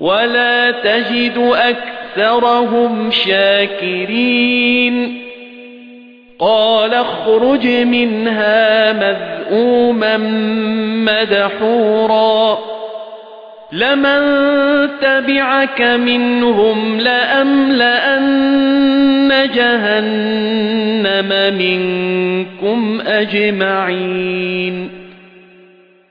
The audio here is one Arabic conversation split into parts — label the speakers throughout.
Speaker 1: ولا تجد أكثرهم شاكرين. قال اخرج منها مذءوما مدحورا. لمن تبعك منهم لأملأن جهنم منكم أجمعين.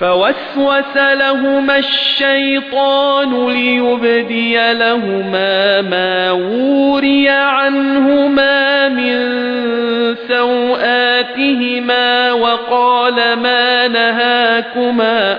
Speaker 1: فوسوس لهما الشيطان ليبدي لهما ما وري عنهما من سوآتهما وقال ما نهاكما